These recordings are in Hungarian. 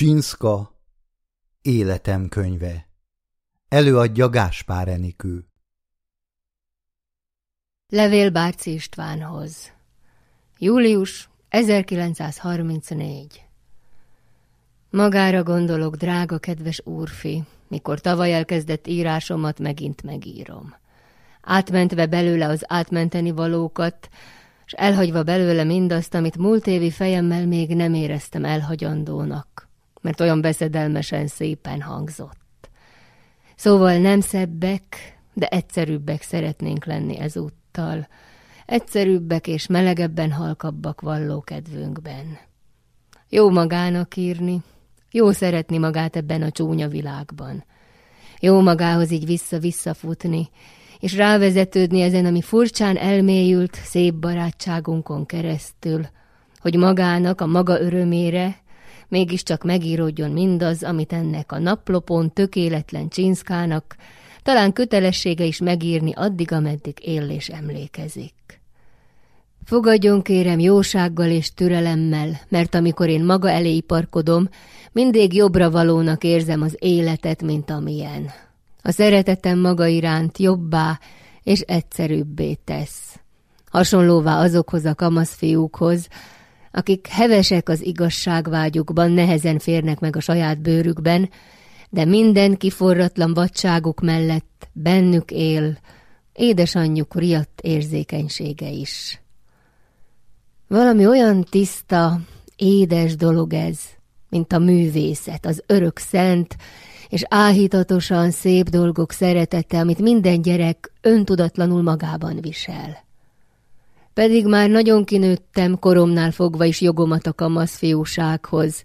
Csinszka Életem könyve. Előadja Gáspár Enikő. Levél Bárci Istvánhoz. Július 1934 Magára gondolok, drága kedves úrfi, mikor tavaly elkezdett írásomat megint megírom. Átmentve belőle az átmenteni valókat, s elhagyva belőle mindazt, amit múlt évi fejemmel még nem éreztem elhagyandónak mert olyan beszedelmesen szépen hangzott. Szóval nem szebbek, de egyszerűbbek szeretnénk lenni ezúttal. Egyszerűbbek és melegebben halkabbak kedvünkben. Jó magának írni, jó szeretni magát ebben a csúnya világban. Jó magához így vissza-visszafutni, és rávezetődni ezen, ami furcsán elmélyült szép barátságunkon keresztül, hogy magának a maga örömére mégiscsak megíródjon mindaz, amit ennek a naplopon tökéletlen csinszkának, talán kötelessége is megírni addig, ameddig él és emlékezik. Fogadjon kérem jósággal és türelemmel, mert amikor én maga elé iparkodom, mindig jobbra valónak érzem az életet, mint amilyen. A szeretetem maga iránt jobbá és egyszerűbbé tesz. Hasonlóvá azokhoz a kamaszfiúkhoz, akik hevesek az igazságvágyukban, nehezen férnek meg a saját bőrükben, de minden kiforratlan vadságuk mellett bennük él édesanyjuk riadt érzékenysége is. Valami olyan tiszta, édes dolog ez, mint a művészet, az örök szent, és áhítatosan szép dolgok szeretete, amit minden gyerek öntudatlanul magában visel. Pedig már nagyon kinőttem koromnál fogva is jogomat a kamaszfiúsághoz,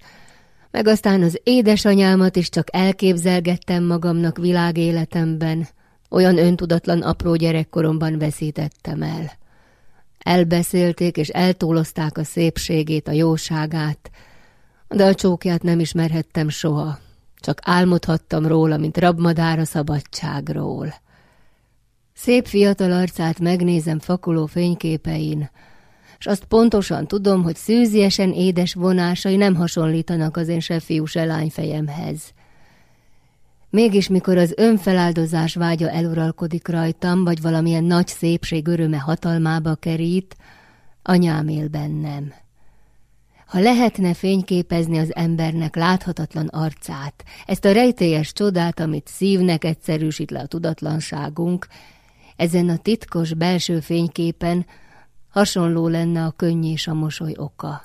meg aztán az édesanyámat is csak elképzelgettem magamnak világéletemben, olyan öntudatlan apró gyerekkoromban veszítettem el. Elbeszélték és eltúlozták a szépségét, a jóságát, de a csókját nem ismerhettem soha, csak álmodhattam róla, mint rabmadár a szabadságról. Szép fiatal arcát megnézem fakuló fényképein, és azt pontosan tudom, hogy szűziesen édes vonásai nem hasonlítanak az én se fiú. Mégis, mikor az önfeláldozás vágya eluralkodik rajtam, vagy valamilyen nagy szépség öröme hatalmába kerít, anyám él bennem. Ha lehetne fényképezni az embernek láthatatlan arcát, ezt a rejtélyes csodát, amit szívnek egyszerűsít le a tudatlanságunk, ezen a titkos belső fényképen hasonló lenne a könny és a mosoly oka.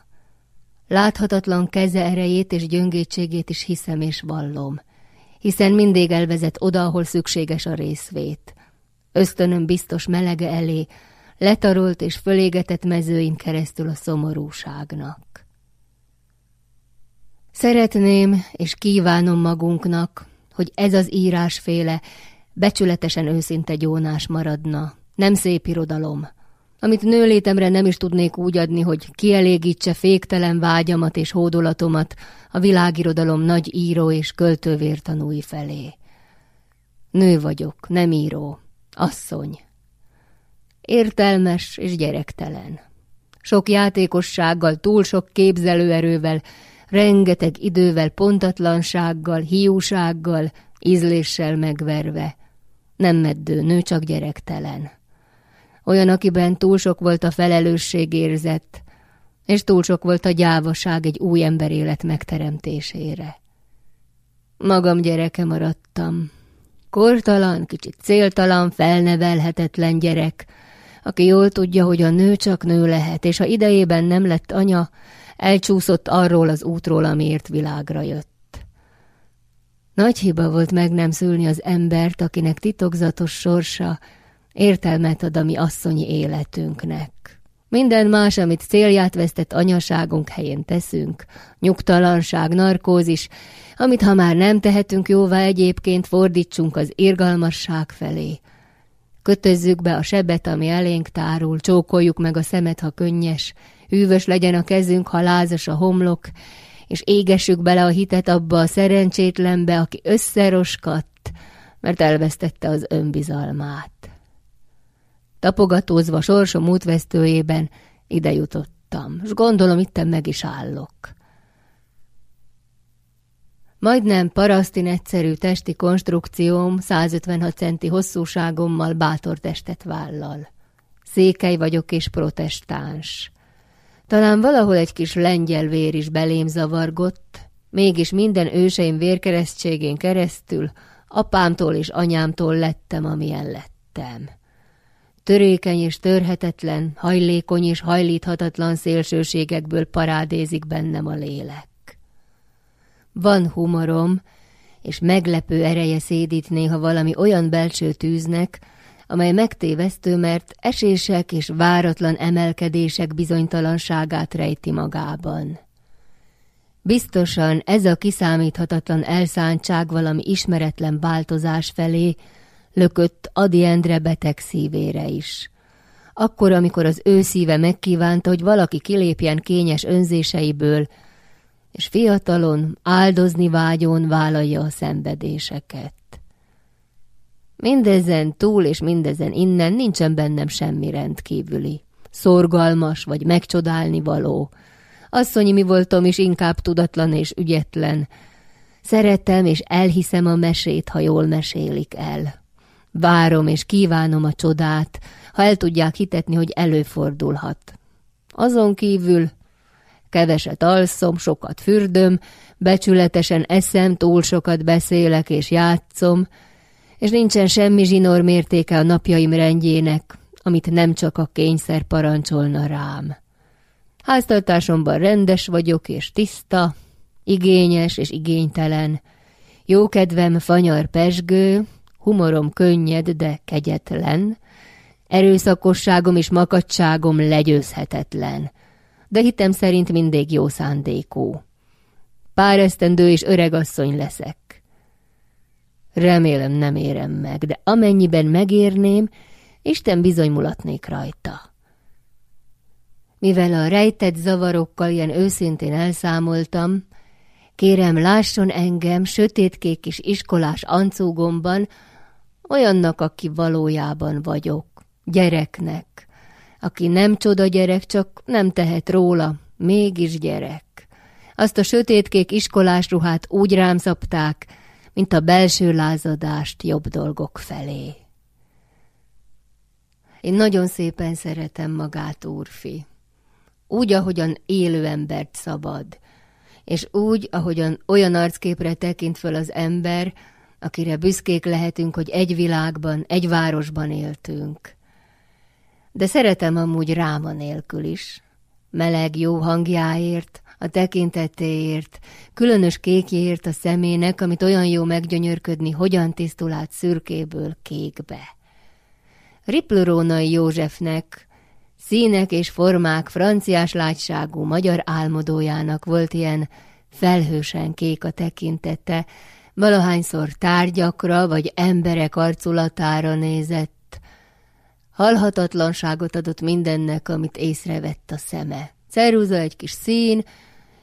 Láthatatlan keze erejét és gyöngétségét is hiszem és vallom, hiszen mindig elvezet oda, ahol szükséges a részvét. Ösztönöm biztos melege elé, letarolt és fölégetett mezőin keresztül a szomorúságnak. Szeretném és kívánom magunknak, hogy ez az írásféle becsületesen őszinte gyónás maradna, nem szép irodalom, amit nőlétemre nem is tudnék úgy adni, hogy kielégítse féktelen vágyamat és hódolatomat a világirodalom nagy író és költővértanúi felé. Nő vagyok, nem író, asszony. Értelmes és gyerektelen. Sok játékossággal, túl sok képzelőerővel, rengeteg idővel, pontatlansággal, hiúsággal, ízléssel megverve, nem meddő nő, csak gyerektelen. Olyan, akiben túl sok volt a felelősségérzet, és túl sok volt a gyávaság egy új ember élet megteremtésére. Magam gyereke maradtam. Kortalan, kicsit céltalan, felnevelhetetlen gyerek, aki jól tudja, hogy a nő csak nő lehet, és ha idejében nem lett anya, elcsúszott arról az útról, amiért világra jött. Nagy hiba volt meg nem szülni az embert, akinek titokzatos sorsa értelmet ad a mi asszonyi életünknek. Minden más, amit célját vesztett anyaságunk helyén teszünk, nyugtalanság, narkózis, amit ha már nem tehetünk jóvá egyébként, fordítsunk az irgalmasság felé. Kötözzük be a sebet, ami elénk tárul, csókoljuk meg a szemet, ha könnyes, hűvös legyen a kezünk, ha lázas a homlok, és égessük bele a hitet abba a szerencsétlenbe, aki összeroskadt, mert elvesztette az önbizalmát. Tapogatózva sorsom útvesztőjében ide jutottam, és gondolom itten meg is állok. Majdnem parasztin egyszerű testi konstrukcióm 156 centi hosszúságommal bátor testet vállal. Székely vagyok és protestáns. Talán valahol egy kis lengyel vér is belém zavargott, mégis minden őseim vérkeresztségén keresztül apámtól és anyámtól lettem, amilyen lettem. Törékeny és törhetetlen, hajlékony és hajlíthatatlan szélsőségekből parádézik bennem a lélek. Van humorom, és meglepő ereje szédít néha valami olyan belső tűznek, amely megtévesztő, mert esések és váratlan emelkedések bizonytalanságát rejti magában. Biztosan ez a kiszámíthatatlan elszántság valami ismeretlen változás felé lökött Adi Endre beteg szívére is. Akkor, amikor az ő szíve megkívánta, hogy valaki kilépjen kényes önzéseiből, és fiatalon, áldozni vágyon vállalja a szenvedéseket. Mindezen túl és mindezen innen nincsen bennem semmi rendkívüli. Szorgalmas vagy megcsodálni való. Asszonyi mi voltam is inkább tudatlan és ügyetlen. Szeretem és elhiszem a mesét, ha jól mesélik el. Várom és kívánom a csodát, ha el tudják hitetni, hogy előfordulhat. Azon kívül keveset alszom, sokat fürdöm, becsületesen eszem, túl sokat beszélek és játszom, és nincsen semmi zsinór mértéke a napjaim rendjének, amit nem csak a kényszer parancsolna rám. Háztartásomban rendes vagyok és tiszta, igényes és igénytelen, jókedvem fanyar pesgő, humorom könnyed, de kegyetlen, erőszakosságom és makacságom legyőzhetetlen, de hitem szerint mindig jó szándékú. Pár esztendő és öregasszony leszek. Remélem nem érem meg, de amennyiben megérném, Isten bizony mulatnék rajta. Mivel a rejtett zavarokkal ilyen őszintén elszámoltam, kérem lásson engem sötétkék kis iskolás ancúgomban, olyannak, aki valójában vagyok, gyereknek, aki nem csoda gyerek, csak nem tehet róla, mégis gyerek. Azt a sötétkék iskolás ruhát úgy rám szapták, mint a belső lázadást jobb dolgok felé. Én nagyon szépen szeretem magát, úrfi. Úgy, ahogyan élő embert szabad, és úgy, ahogyan olyan arcképre tekint föl az ember, akire büszkék lehetünk, hogy egy világban, egy városban éltünk. De szeretem amúgy ráma nélkül is. Meleg jó hangjáért, a tekintetéért, különös kékjéért a szemének, amit olyan jó meggyönyörködni, hogyan tisztul át szürkéből kékbe. Riplurónai Józsefnek, színek és formák franciás látságú magyar álmodójának volt ilyen felhősen kék a tekintete, valahányszor tárgyakra vagy emberek arculatára nézett, halhatatlanságot adott mindennek, amit észrevett a szeme. Ceruza egy kis szín,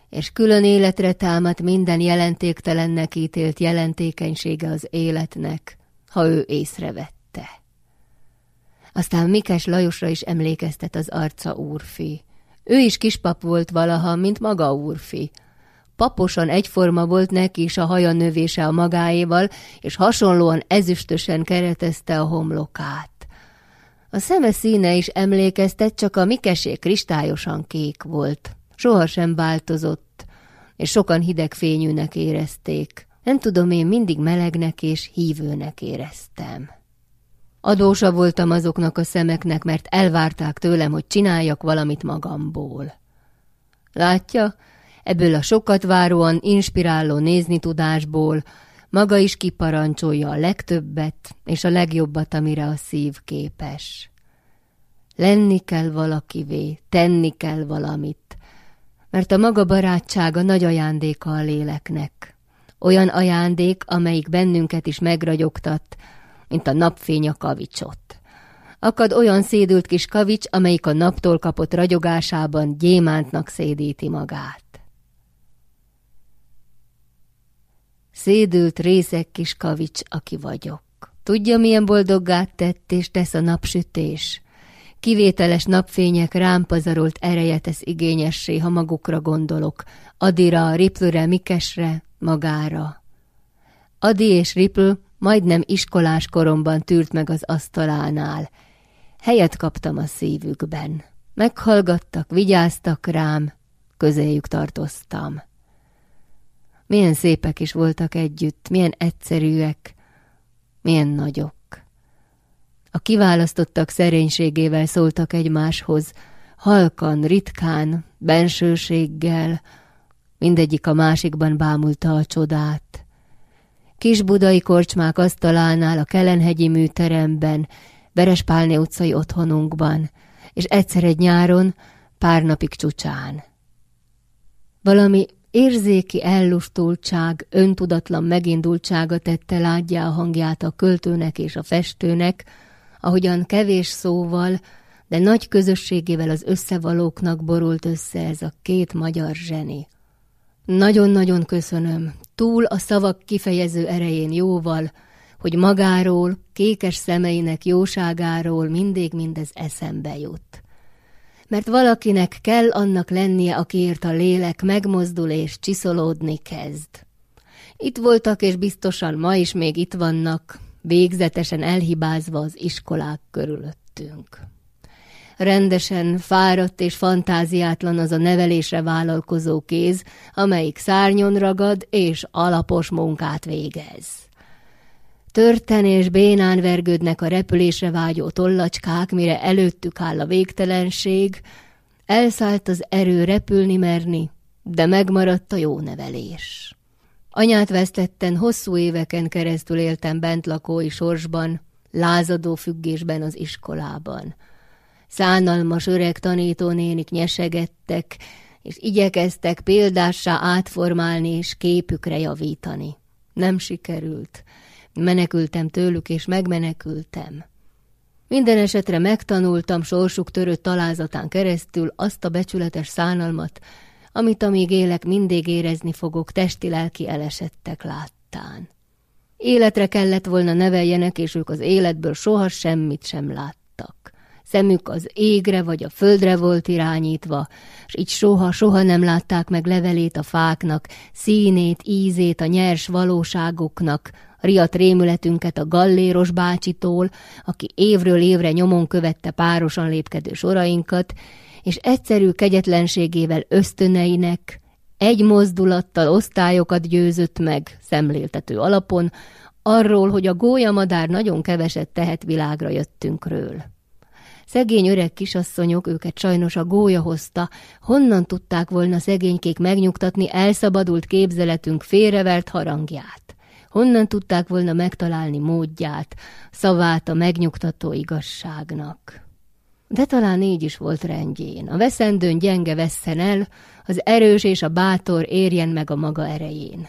és külön életre támadt minden jelentéktelennek ítélt jelentékenysége az életnek, ha ő észrevette. Aztán Mikes Lajosra is emlékeztet az arca úrfi. Ő is kispap volt valaha, mint maga úrfi. Paposan egyforma volt neki is a haja növése a magáéval, és hasonlóan ezüstösen keretezte a homlokát. A szeme színe is emlékeztet, csak a Mikesé kristályosan kék volt sohasem változott, és sokan hidegfényűnek érezték. Nem tudom, én mindig melegnek és hívőnek éreztem. Adósa voltam azoknak a szemeknek, mert elvárták tőlem, hogy csináljak valamit magamból. Látja, ebből a sokat váróan inspiráló nézni tudásból maga is kiparancsolja a legtöbbet és a legjobbat, amire a szív képes. Lenni kell valakivé, tenni kell valamit, mert a maga barátsága nagy ajándéka a léleknek. Olyan ajándék, amelyik bennünket is megragyogtat, mint a napfény a kavicsot. Akad olyan szédült kis kavics, amelyik a naptól kapott ragyogásában gyémántnak szédíti magát. Szédült részek kis kavics, aki vagyok. Tudja, milyen boldoggát tett és tesz a napsütés? Kivételes napfények rám pazarolt ereje tesz igényessé, ha magukra gondolok. Adira, Riplőre, Mikesre, magára. Adi és Ripple majdnem iskolás koromban tűrt meg az asztalánál. Helyet kaptam a szívükben. Meghallgattak, vigyáztak rám, közéjük tartoztam. Milyen szépek is voltak együtt, milyen egyszerűek, milyen nagyok. A kiválasztottak szerénységével szóltak egymáshoz, halkan, ritkán, bensőséggel, mindegyik a másikban bámulta a csodát. Kis budai korcsmák asztalánál a Kelenhegyi műteremben, Verespálné utcai otthonunkban, és egyszer egy nyáron, pár napig csúcsán. Valami érzéki ellustultság, öntudatlan megindultsága tette látjá a hangját a költőnek és a festőnek, ahogyan kevés szóval, de nagy közösségével az összevalóknak borult össze ez a két magyar zseni. Nagyon-nagyon köszönöm, túl a szavak kifejező erején jóval, hogy magáról, kékes szemeinek jóságáról mindig mindez eszembe jut. Mert valakinek kell annak lennie, akiért a lélek megmozdul és csiszolódni kezd. Itt voltak, és biztosan ma is még itt vannak, végzetesen elhibázva az iskolák körülöttünk. Rendesen, fáradt és fantáziátlan az a nevelésre vállalkozó kéz, amelyik szárnyon ragad és alapos munkát végez. Törten és bénán vergődnek a repülésre vágyó tollacskák, mire előttük áll a végtelenség, elszállt az erő repülni merni, de megmaradt a jó nevelés. Anyát vesztetten hosszú éveken keresztül éltem bentlakói sorsban, lázadó függésben az iskolában. Szánalmas öreg tanítónénik nyesegettek, és igyekeztek példássá átformálni és képükre javítani. Nem sikerült. Menekültem tőlük, és megmenekültem. Minden esetre megtanultam sorsuk törött talázatán keresztül azt a becsületes szánalmat, amit amíg élek, mindig érezni fogok testi-lelki elesettek láttán. Életre kellett volna neveljenek, és ők az életből soha semmit sem láttak. Szemük az égre vagy a földre volt irányítva, és így soha-soha nem látták meg levelét a fáknak, színét, ízét a nyers valóságoknak, riadt rémületünket a galléros bácsitól, aki évről évre nyomon követte párosan lépkedő sorainkat, és egyszerű kegyetlenségével ösztöneinek egy mozdulattal osztályokat győzött meg szemléltető alapon, arról, hogy a gólyamadár nagyon keveset tehet világra jöttünkről. Szegény öreg kisasszonyok, őket sajnos a gólya hozta, honnan tudták volna szegénykék megnyugtatni elszabadult képzeletünk félrevert harangját? Honnan tudták volna megtalálni módját, szavát a megnyugtató igazságnak? De talán így is volt rendjén. A veszendőn gyenge vesszen el, az erős és a bátor érjen meg a maga erején.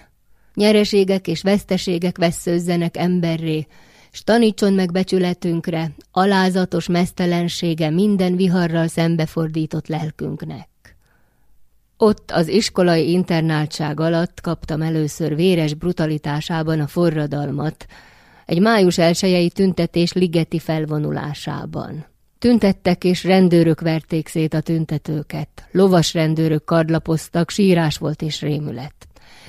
Nyereségek és veszteségek veszőzzenek emberré, s tanítson meg becsületünkre, alázatos mesztelensége minden viharral szembefordított lelkünknek. Ott az iskolai internáltság alatt kaptam először véres brutalitásában a forradalmat, egy május elsőjei tüntetés ligeti felvonulásában. Tüntettek és rendőrök verték szét a tüntetőket. Lovas rendőrök kardlapoztak, sírás volt és rémület.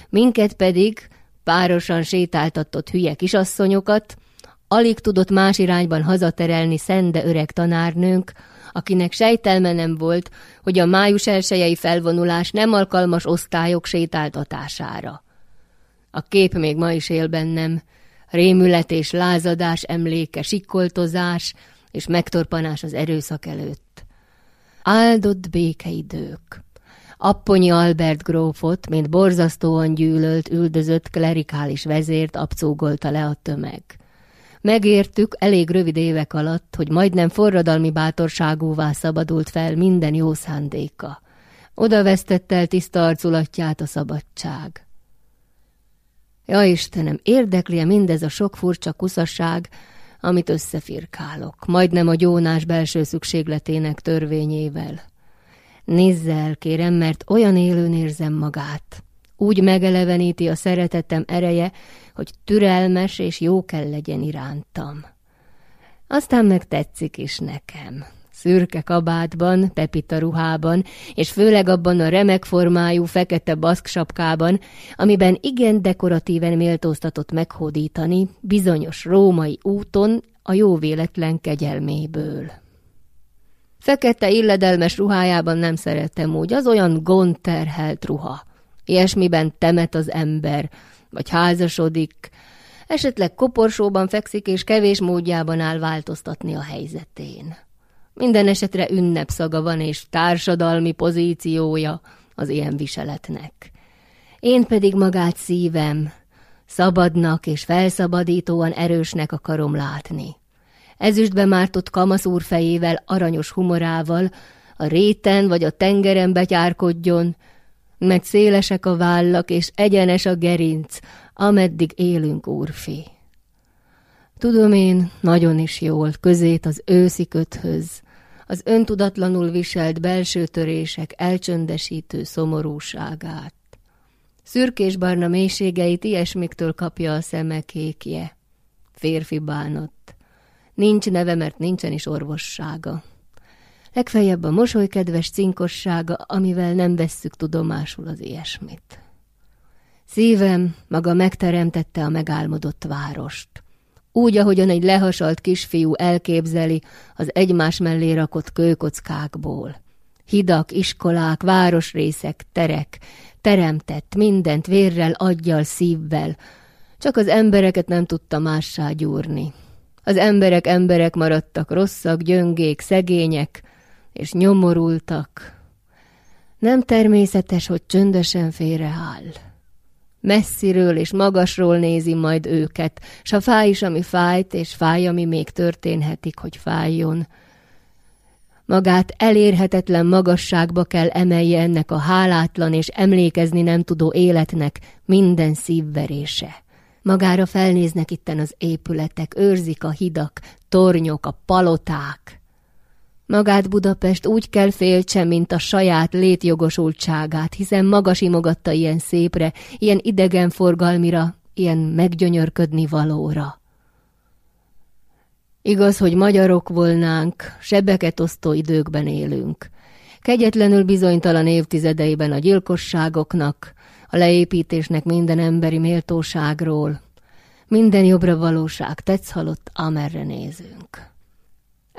Minket pedig, párosan sétáltatott hülye kisasszonyokat, alig tudott más irányban hazaterelni szende öreg tanárnőnk, akinek sejtelme nem volt, hogy a május elsőjei felvonulás nem alkalmas osztályok sétáltatására. A kép még ma is él bennem, rémület és lázadás emléke, sikkoltozás, és megtorpanás az erőszak előtt. Áldott békeidők. Apponyi Albert grófot, mint borzasztóan gyűlölt, üldözött klerikális vezért abcúgolta le a tömeg. Megértük elég rövid évek alatt, hogy majdnem forradalmi bátorságúvá szabadult fel minden jó szándéka. Oda vesztette el tiszta arculatját a szabadság. Ja Istenem, érdekli -e mindez a sok furcsa kuszasság, amit összefirkálok, majdnem a gyónás belső szükségletének törvényével. Nézzel, kérem, mert olyan élőn érzem magát. Úgy megeleveníti a szeretetem ereje, hogy türelmes és jó kell legyen irántam. Aztán meg tetszik is nekem. szürke kabátban, pepita ruhában, és főleg abban a remek formájú fekete baszksapkában, amiben igen dekoratíven méltóztatott meghódítani bizonyos római úton a jó véletlen kegyelméből. Fekete illedelmes ruhájában nem szerettem úgy, az olyan gondterhelt ruha. Ilyesmiben temet az ember, vagy házasodik, esetleg koporsóban fekszik, és kevés módjában áll változtatni a helyzetén. Minden esetre ünnepszaga van, és társadalmi pozíciója az ilyen viseletnek. Én pedig magát szívem, szabadnak és felszabadítóan erősnek akarom látni. Ezüstbe mártott kamaszúr fejével, aranyos humorával, a réten vagy a tengeren betyárkodjon, meg szélesek a vállak, és egyenes a gerinc, ameddig élünk, úrfi. Tudom én, nagyon is jól, közét az őszi köthöz, az öntudatlanul viselt belső törések elcsöndesítő szomorúságát. Szürkés-barna mélységeit ilyesmiktől kapja a szeme kékje. Férfi bánat. Nincs neve, mert nincsen is orvossága. Legfeljebb a mosolykedves cinkossága, amivel nem vesszük tudomásul az ilyesmit. Szívem maga megteremtette a megálmodott várost. Úgy, ahogyan egy lehasalt kisfiú elképzeli az egymás mellé rakott kőkockákból. Hidak, iskolák, városrészek, terek, teremtett mindent vérrel, aggyal, szívvel, csak az embereket nem tudta mássá gyúrni. Az emberek emberek maradtak rosszak, gyöngék, szegények, és nyomorultak. Nem természetes, hogy csöndösen félreáll. Messziről és magasról nézi majd őket, s a fáj is, ami fájt, és fáj, ami még történhetik, hogy fájjon. Magát elérhetetlen magasságba kell emelje ennek a hálátlan és emlékezni nem tudó életnek minden szívverése. Magára felnéznek itten az épületek, őrzik a hidak, tornyok, a paloták. Magát Budapest úgy kell féltse, mint a saját létjogosultságát, hiszen maga simogatta ilyen szépre, ilyen idegenforgalmira, ilyen meggyönyörködni valóra. Igaz, hogy magyarok volnánk, sebeket osztó időkben élünk. Kegyetlenül bizonytalan évtizedeiben a gyilkosságoknak, a leépítésnek minden emberi méltóságról, minden jobbra valóság tetsz halott, amerre nézünk.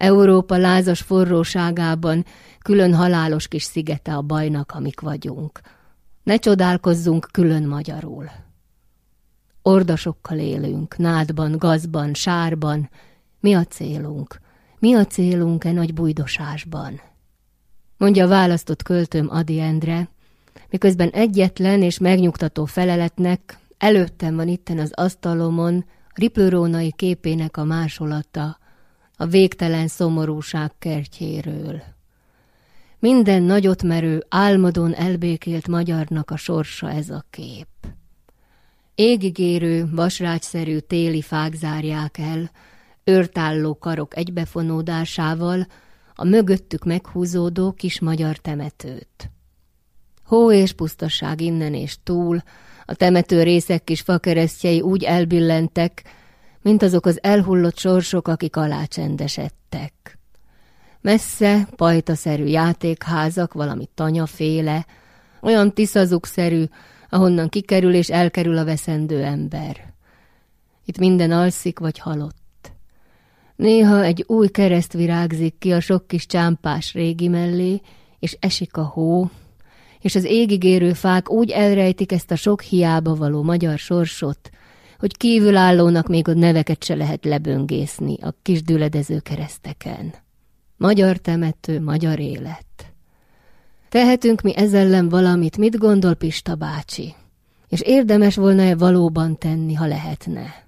Európa lázas forróságában külön halálos kis szigete a bajnak, amik vagyunk. Ne csodálkozzunk külön magyarul. Ordasokkal élünk, nádban, gazban, sárban. Mi a célunk? Mi a célunk e nagy bujdosásban? Mondja választott költőm Adi Endre, miközben egyetlen és megnyugtató feleletnek előttem van itten az asztalomon Riplőrónai képének a másolata, a végtelen szomorúság kertjéről. Minden nagyot merő, álmodon elbékélt magyarnak a sorsa ez a kép. Égigérő, vasrágyszerű téli fák zárják el, őrtálló karok egybefonódásával a mögöttük meghúzódó kis magyar temetőt. Hó és pusztaság innen és túl, a temető részek kis fakeresztjei úgy elbillentek, mint azok az elhullott sorsok, akik alá csendesedtek. Messze, pajtaszerű játékházak, valami tanyaféle, olyan tiszazukszerű, ahonnan kikerül és elkerül a veszendő ember. Itt minden alszik vagy halott. Néha egy új kereszt virágzik ki a sok kis csámpás régi mellé, és esik a hó, és az égigérő fák úgy elrejtik ezt a sok hiába való magyar sorsot, hogy kívülállónak még a neveket se lehet leböngészni a kis düledező kereszteken. Magyar temető, magyar élet. Tehetünk mi ezzel ellen valamit, mit gondol Pista bácsi? És érdemes volna-e valóban tenni, ha lehetne?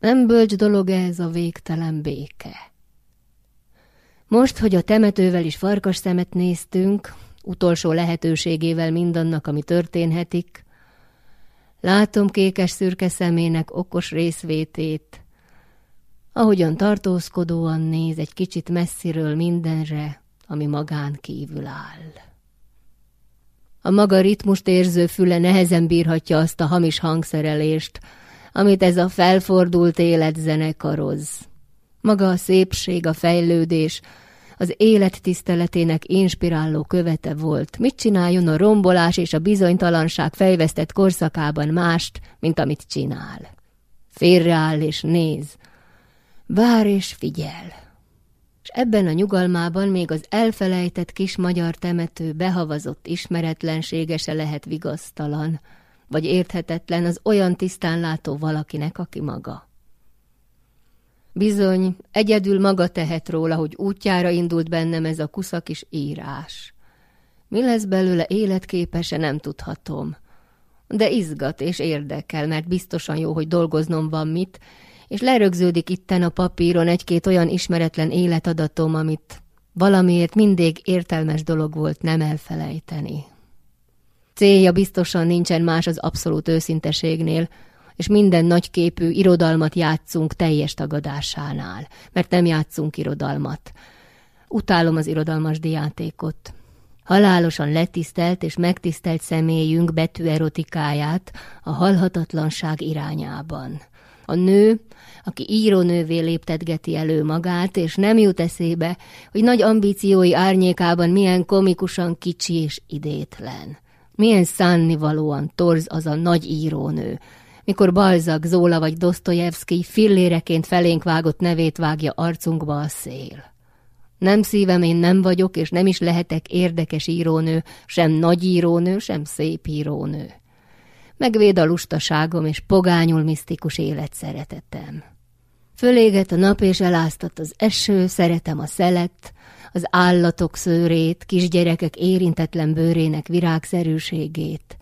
Nem bölcs dolog ez a végtelen béke? Most, hogy a temetővel is farkas szemet néztünk, utolsó lehetőségével mindannak, ami történhetik. Látom kékes szürke szemének okos részvétét, ahogyan tartózkodóan néz egy kicsit messziről mindenre, ami magán kívül áll. A maga ritmust érző füle nehezen bírhatja azt a hamis hangszerelést, amit ez a felfordult élet zenekaroz. Maga a szépség, a fejlődés, az élet tiszteletének inspiráló követe volt. Mit csináljon a rombolás és a bizonytalanság fejvesztett korszakában mást, mint amit csinál? Félreáll és néz. Vár és figyel és ebben a nyugalmában még az elfelejtett kis magyar temető behavazott ismeretlensége se lehet vigasztalan, vagy érthetetlen az olyan tisztánlátó valakinek, aki maga. Bizony, egyedül maga tehet róla, hogy útjára indult bennem ez a kuszak is írás. Mi lesz belőle életképese, nem tudhatom. De izgat és érdekel, mert biztosan jó, hogy dolgoznom van mit, és lerögződik itten a papíron egy-két olyan ismeretlen életadatom, amit valamiért mindig értelmes dolog volt nem elfelejteni. Célja biztosan nincsen más az abszolút őszinteségnél, és minden nagyképű irodalmat játszunk teljes tagadásánál, mert nem játszunk irodalmat. Utálom az irodalmas diátékot. Halálosan letisztelt és megtisztelt személyünk betűerotikáját a halhatatlanság irányában. A nő, aki írónővé léptetgeti elő magát, és nem jut eszébe, hogy nagy ambíciói árnyékában milyen komikusan kicsi és idétlen. Milyen szánnivalóan torz az a nagy írónő, mikor Balzak, Zóla vagy Dostoyevsky filléreként felénk vágott nevét vágja arcunkba a szél. Nem szívem, én nem vagyok, és nem is lehetek érdekes írónő, sem nagy írónő, sem szép írónő megvéd a lustaságom és pogányul misztikus élet szeretetem. Föléget a nap és eláztat az eső, szeretem a szelet, az állatok szőrét, kisgyerekek érintetlen bőrének virágszerűségét.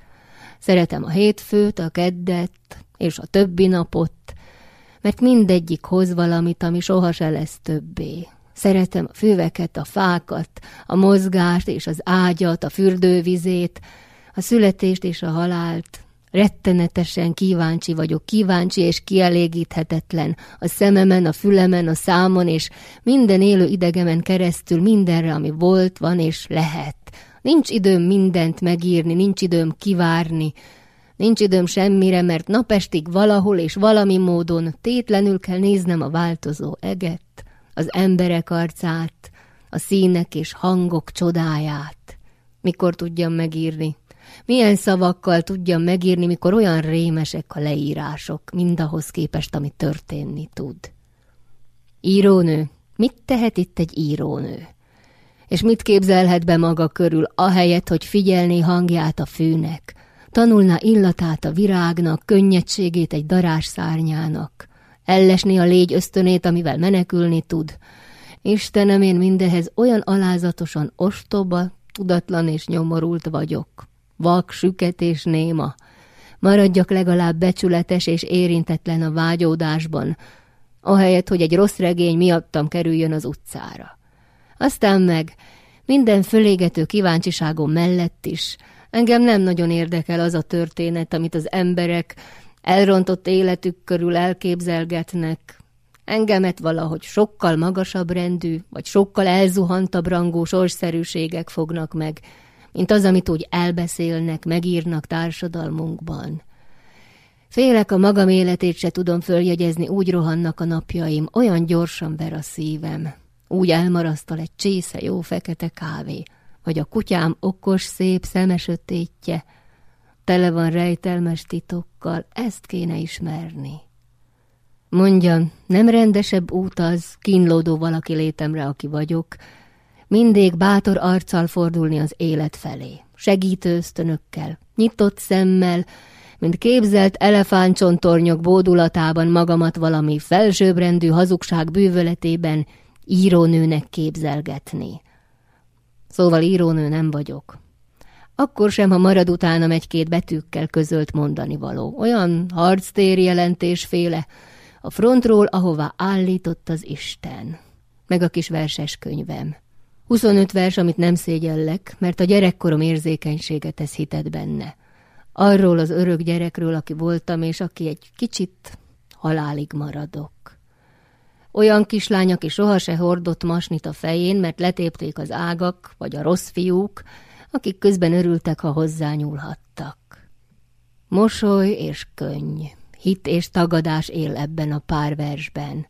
Szeretem a hétfőt, a keddet és a többi napot, mert mindegyik hoz valamit, ami soha se lesz többé. Szeretem a füveket, a fákat, a mozgást és az ágyat, a fürdővizét, a születést és a halált, Rettenetesen kíváncsi vagyok, kíváncsi és kielégíthetetlen, a szememen, a fülemen, a számon, és minden élő idegemen keresztül mindenre, ami volt, van és lehet. Nincs időm mindent megírni, nincs időm kivárni, nincs időm semmire, mert napestig valahol és valami módon tétlenül kell néznem a változó eget, az emberek arcát, a színek és hangok csodáját. Mikor tudjam megírni? Milyen szavakkal tudjam megírni, mikor olyan rémesek a leírások, mindahhoz képest, ami történni tud. Írónő, mit tehet itt egy írónő? És mit képzelhet be maga körül, ahelyett, hogy figyelné hangját a fűnek, tanulná illatát a virágnak, könnyedségét egy darás szárnyának, ellesni a légy ösztönét, amivel menekülni tud. Istenem, én mindehez olyan alázatosan ostoba, tudatlan és nyomorult vagyok vak, süket és néma. Maradjak legalább becsületes és érintetlen a vágyódásban, ahelyett, hogy egy rossz regény miattam kerüljön az utcára. Aztán meg minden fölégető kíváncsiságom mellett is engem nem nagyon érdekel az a történet, amit az emberek elrontott életük körül elképzelgetnek. Engemet valahogy sokkal magasabb rendű, vagy sokkal elzuhantabb rangú sorszerűségek fognak meg, mint az, amit úgy elbeszélnek, megírnak társadalmunkban. Félek a magam életét se tudom följegyezni, úgy rohannak a napjaim, olyan gyorsan ver a szívem. Úgy elmarasztal egy csésze jó fekete kávé, vagy a kutyám okos, szép, szemes ötétje. Tele van rejtelmes titokkal, ezt kéne ismerni. Mondjam, nem rendesebb út az, kínlódó valaki létemre, aki vagyok, mindig bátor arccal fordulni az élet felé, segítő ösztönökkel, nyitott szemmel, mint képzelt elefántcsontornyok bódulatában magamat valami felsőbbrendű hazugság bűvöletében írónőnek képzelgetni. Szóval írónő nem vagyok. Akkor sem, ha marad utánam egy-két betűkkel közölt mondani való. Olyan harctér jelentésféle, a frontról, ahová állított az Isten. Meg a kis verses könyvem. 25 vers, amit nem szégyellek, mert a gyerekkorom érzékenysége tesz hitet benne. Arról az örök gyerekről, aki voltam, és aki egy kicsit halálig maradok. Olyan kislány, aki soha se hordott masnit a fején, mert letépték az ágak, vagy a rossz fiúk, akik közben örültek, ha hozzányúlhattak. Mosoly és könny, hit és tagadás él ebben a pár versben,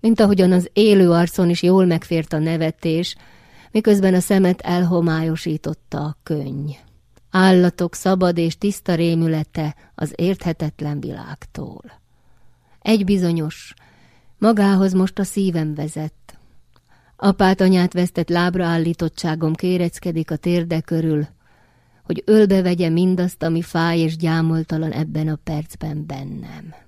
mint ahogyan az élő arcon is jól megfért a nevetés, miközben a szemet elhomályosította a könny. Állatok szabad és tiszta rémülete az érthetetlen világtól. Egy bizonyos, magához most a szívem vezet. Apát anyát vesztett lábra állítottságom kéreckedik a térde körül, hogy ölbe vegye mindazt, ami fáj és gyámoltalan ebben a percben bennem.